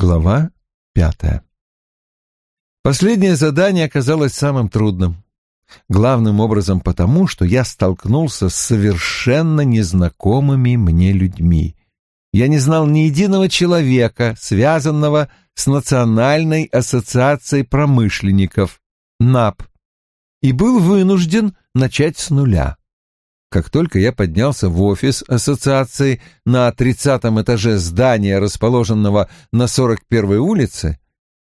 Глава пятая. Последнее задание оказалось самым трудным. Главным образом потому, что я столкнулся с совершенно незнакомыми мне людьми. Я не знал ни единого человека, связанного с Национальной ассоциацией промышленников, НАП, и был вынужден начать с нуля. Как только я поднялся в офис ассоциации на тридцатом этаже здания, расположенного на 41-й улице,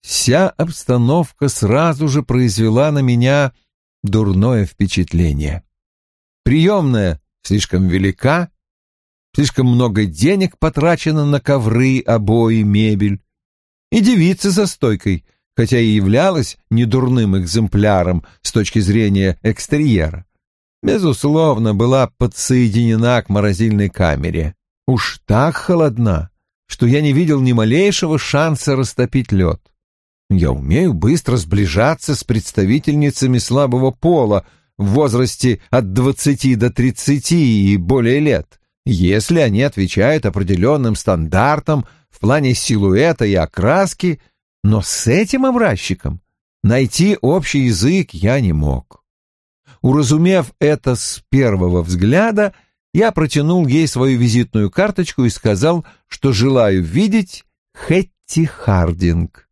вся обстановка сразу же произвела на меня дурное впечатление. Приемная слишком велика, слишком много денег потрачено на ковры, обои, мебель. И девица за стойкой, хотя и являлась недурным экземпляром с точки зрения экстерьера, безусловно, была подсоединена к морозильной камере. Уж так холодна, что я не видел ни малейшего шанса растопить лед. Я умею быстро сближаться с представительницами слабого пола в возрасте от двадцати до тридцати и более лет, если они отвечают определенным стандартам в плане силуэта и окраски, но с этим образчиком найти общий язык я не мог. Уразумев это с первого взгляда, я протянул ей свою визитную карточку и сказал, что желаю видеть Хэтти Хардинг.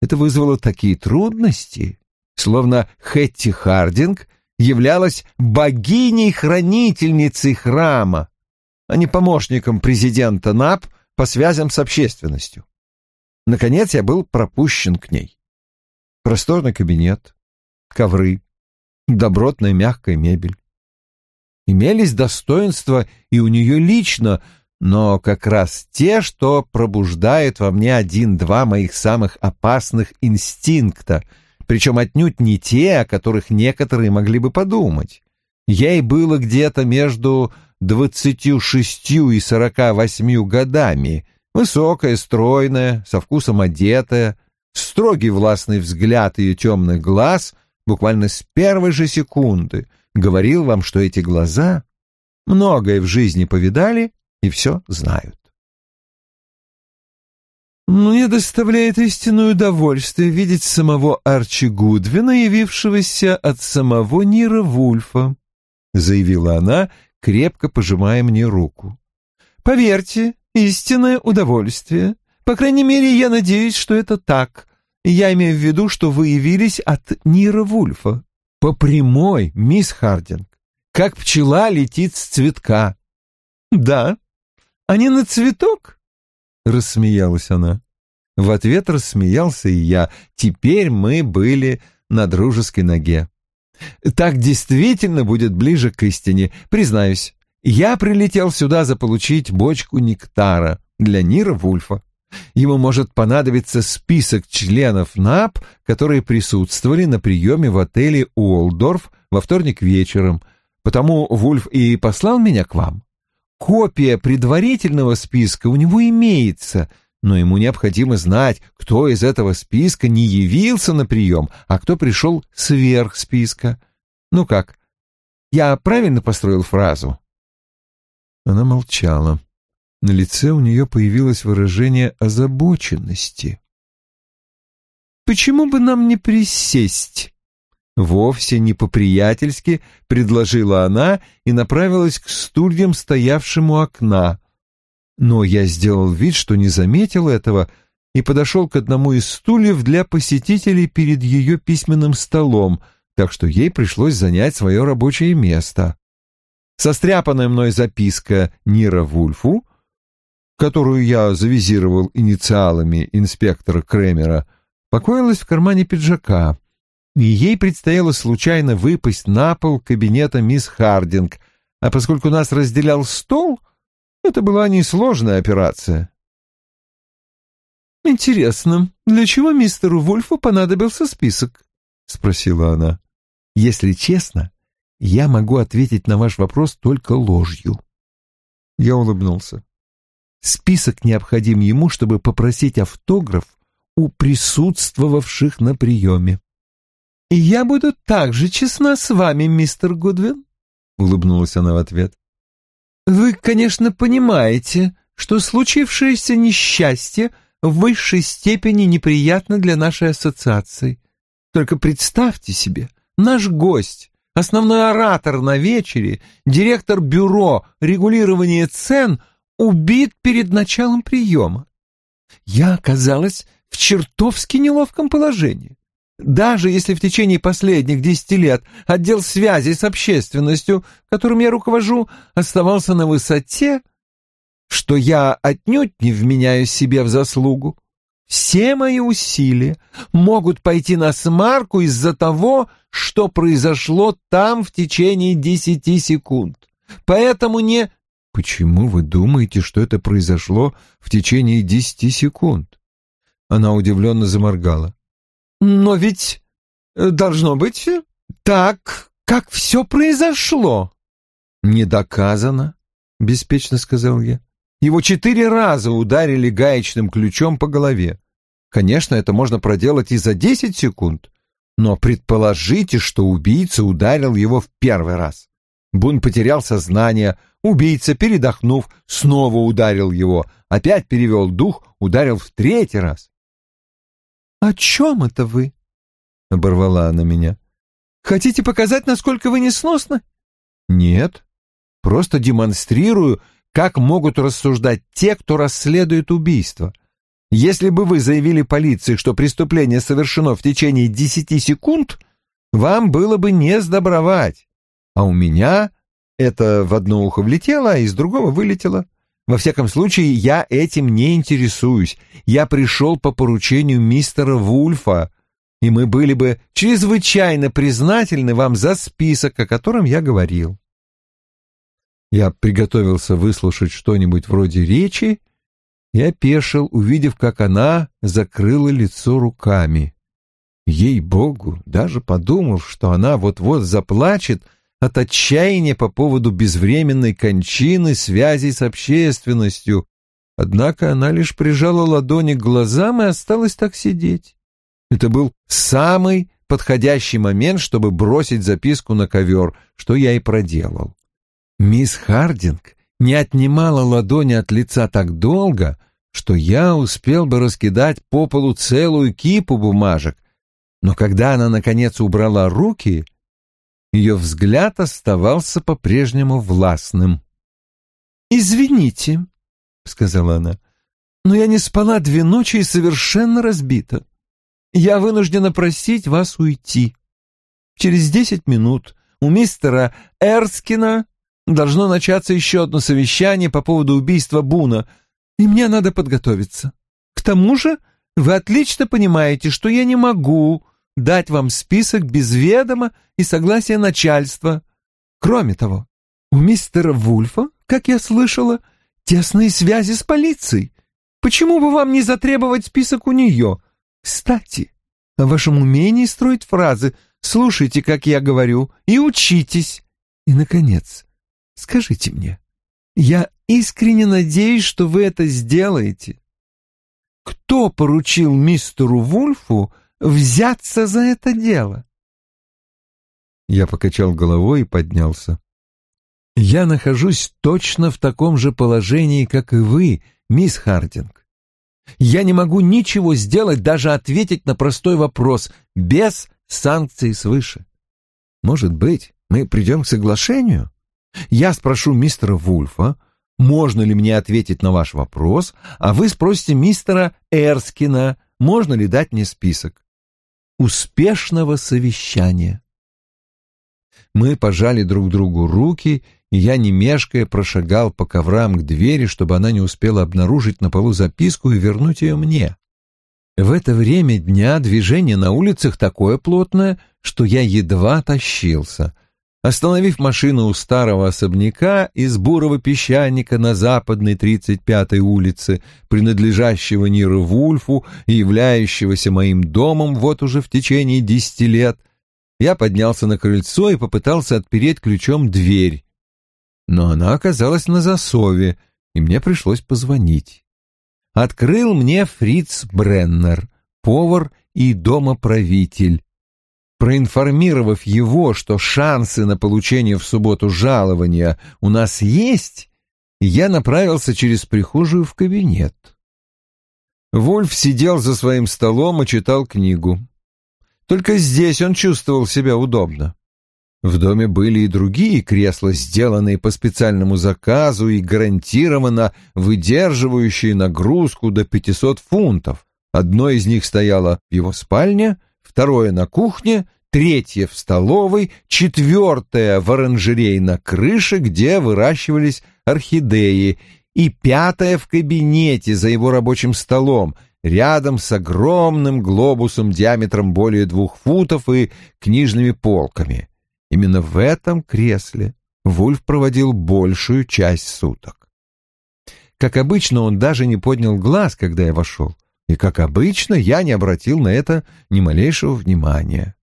Это вызвало такие трудности, словно Хэтти Хардинг являлась богиней-хранительницей храма, а не помощником президента НАП по связям с общественностью. Наконец я был пропущен к ней. Просторный кабинет, ковры, добротная мягкая мебель. Имелись достоинства и у нее лично, но как раз те, что пробуждают во мне один-два моих самых опасных инстинкта, причем отнюдь не те, о которых некоторые могли бы подумать. Ей было где-то между двадцатью шестью и сорока восьмью годами, высокая, стройная, со вкусом одетая, строгий властный взгляд ее темных глаз — буквально с первой же секунды говорил вам, что эти глаза многое в жизни повидали и все знают. «Мне доставляет истинное удовольствие видеть самого Арчи Гудвина, явившегося от самого Нира Вульфа», — заявила она, крепко пожимая мне руку. «Поверьте, истинное удовольствие. По крайней мере, я надеюсь, что это так. Я имею в виду, что вы явились от Нира Вульфа. По прямой, мисс Хардинг. Как пчела летит с цветка. Да, а не на цветок? Рассмеялась она. В ответ рассмеялся и я. Теперь мы были на дружеской ноге. Так действительно будет ближе к истине, признаюсь. Я прилетел сюда заполучить бочку нектара для Нира Вульфа. Ему может понадобиться список членов НАП, которые присутствовали на приеме в отеле Уолдорф во вторник вечером, потому Вульф и послал меня к вам. Копия предварительного списка у него имеется, но ему необходимо знать, кто из этого списка не явился на прием, а кто пришел сверх списка. Ну как, я правильно построил фразу?» Она молчала. На лице у нее появилось выражение озабоченности. «Почему бы нам не присесть?» Вовсе не по-приятельски предложила она и направилась к стульям, стоявшим у окна. Но я сделал вид, что не заметил этого, и подошел к одному из стульев для посетителей перед ее письменным столом, так что ей пришлось занять свое рабочее место. Состряпанная мной записка Нира Вульфу которую я завизировал инициалами инспектора Кремера, покоилась в кармане пиджака, и ей предстояло случайно выпасть на пол кабинета мисс Хардинг, а поскольку нас разделял стол, это была несложная операция. «Интересно, для чего мистеру Вольфу понадобился список?» — спросила она. «Если честно, я могу ответить на ваш вопрос только ложью». Я улыбнулся. Список необходим ему, чтобы попросить автограф у присутствовавших на приеме. «И я буду так же честна с вами, мистер Гудвин», — улыбнулась она в ответ. «Вы, конечно, понимаете, что случившееся несчастье в высшей степени неприятно для нашей ассоциации. Только представьте себе, наш гость, основной оратор на вечере, директор бюро регулирования цен убит перед началом приема. Я оказалась в чертовски неловком положении. Даже если в течение последних десяти лет отдел связи с общественностью, которым я руковожу, оставался на высоте, что я отнюдь не вменяю себе в заслугу, все мои усилия могут пойти на смарку из-за того, что произошло там в течение десяти секунд. Поэтому не... Почему вы думаете, что это произошло в течение десяти секунд? Она удивленно заморгала. Но ведь э, должно быть так, как все произошло. Не доказано, беспечно сказал я. Его четыре раза ударили гаечным ключом по голове. Конечно, это можно проделать и за десять секунд, но предположите, что убийца ударил его в первый раз. Бун потерял сознание, убийца, передохнув, снова ударил его, опять перевел дух, ударил в третий раз. «О чем это вы?» — оборвала она меня. «Хотите показать, насколько вы несносны?» «Нет, просто демонстрирую, как могут рассуждать те, кто расследует убийство. Если бы вы заявили полиции, что преступление совершено в течение десяти секунд, вам было бы не сдобровать. А у меня это в одно ухо влетело, а из другого вылетело. Во всяком случае, я этим не интересуюсь. Я пришел по поручению мистера Вульфа, и мы были бы чрезвычайно признательны вам за список, о котором я говорил. Я приготовился выслушать что-нибудь вроде речи и опешил, увидев, как она закрыла лицо руками. Ей-богу, даже подумал, что она вот-вот заплачет от отчаяния по поводу безвременной кончины связи с общественностью, однако она лишь прижала ладони к глазам и осталась так сидеть. Это был самый подходящий момент, чтобы бросить записку на ковер, что я и проделал. Мисс Хардинг не отнимала ладони от лица так долго, что я успел бы раскидать по полу целую кипу бумажек, но когда она, наконец, убрала руки, ее взгляд оставался по-прежнему властным. «Извините», — сказала она, — «но я не спала две ночи и совершенно разбита. Я вынуждена просить вас уйти. Через десять минут у мистера Эрскина должно начаться еще одно совещание по поводу убийства Буна, и мне надо подготовиться. К тому же вы отлично понимаете, что я не могу дать вам список без ведома и согласия начальства. Кроме того, у мистера Вульфа, как я слышала, тесные связи с полицией. Почему бы вам не затребовать список у нее? Кстати, о вашем умении строить фразы «слушайте, как я говорю» и учитесь. И, наконец, Скажите мне, я искренне надеюсь, что вы это сделаете. Кто поручил мистеру Вульфу взяться за это дело? Я покачал головой и поднялся. Я нахожусь точно в таком же положении, как и вы, мисс Хардинг. Я не могу ничего сделать, даже ответить на простой вопрос, без санкций свыше. Может быть, мы придем к соглашению? Я спрошу мистера Вульфа, можно ли мне ответить на ваш вопрос, а вы спросите мистера Эрскина, можно ли дать мне список. Успешного совещания. Мы пожали друг другу руки, и я, не мешкая, прошагал по коврам к двери, чтобы она не успела обнаружить на полу записку и вернуть ее мне. В это время дня движение на улицах такое плотное, что я едва тащился — Остановив машину у старого особняка из бурого песчаника на западной 35-й улице, принадлежащего Ниру Вульфу и являющегося моим домом вот уже в течение десяти лет, я поднялся на крыльцо и попытался отпереть ключом дверь. Но она оказалась на засове, и мне пришлось позвонить. Открыл мне Фриц Бреннер, повар и домоправитель, Проинформировав его, что шансы на получение в субботу жалования у нас есть, я направился через прихожую в кабинет. Вульф сидел за своим столом и читал книгу. Только здесь он чувствовал себя удобно. В доме были и другие кресла, сделанные по специальному заказу и гарантированно выдерживающие нагрузку до 500 фунтов. Одно из них стояло в его спальне, второе на кухне, третье в столовой, четвертое в оранжерее на крыше, где выращивались орхидеи, и пятое в кабинете за его рабочим столом, рядом с огромным глобусом диаметром более двух футов и книжными полками. Именно в этом кресле Вульф проводил большую часть суток. Как обычно, он даже не поднял глаз, когда я вошел, и, как обычно, я не обратил на это ни малейшего внимания.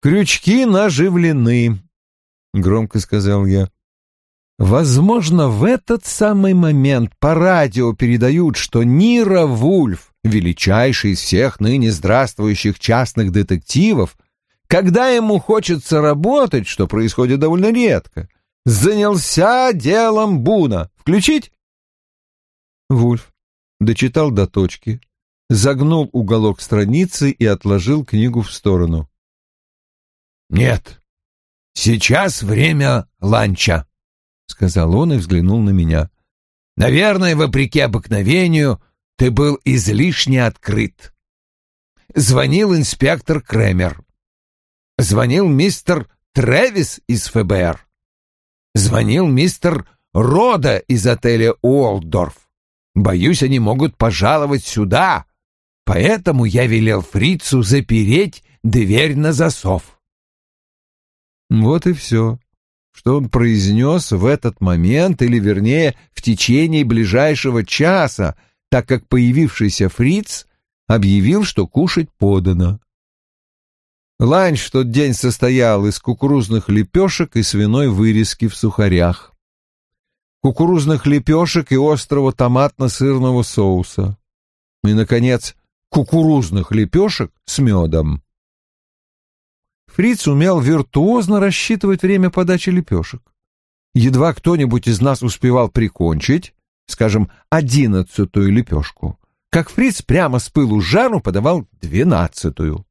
«Крючки наживлены», — громко сказал я. Возможно, в этот самый момент по радио передают, что Нира Вульф, величайший из всех ныне здравствующих частных детективов, когда ему хочется работать, что происходит довольно редко, занялся делом Буна. Включить? Вульф дочитал до точки, загнул уголок страницы и отложил книгу в сторону. «Нет, сейчас время ланча», — сказал он и взглянул на меня. «Наверное, вопреки обыкновению, ты был излишне открыт». Звонил инспектор Кремер. Звонил мистер Трэвис из ФБР. Звонил мистер Рода из отеля Уолдорф. Боюсь, они могут пожаловать сюда, поэтому я велел фрицу запереть дверь на засов. Вот и все что он произнес в этот момент, или, вернее, в течение ближайшего часа, так как появившийся фриц объявил, что кушать подано. Ланч в тот день состоял из кукурузных лепешек и свиной вырезки в сухарях, кукурузных лепешек и острого томатно-сырного соуса, и, наконец, кукурузных лепешек с медом. Фриц умел виртуозно рассчитывать время подачи лепешек. Едва кто-нибудь из нас успевал прикончить, скажем, одиннадцатую лепешку, как Фриц прямо с пылу жару подавал двенадцатую.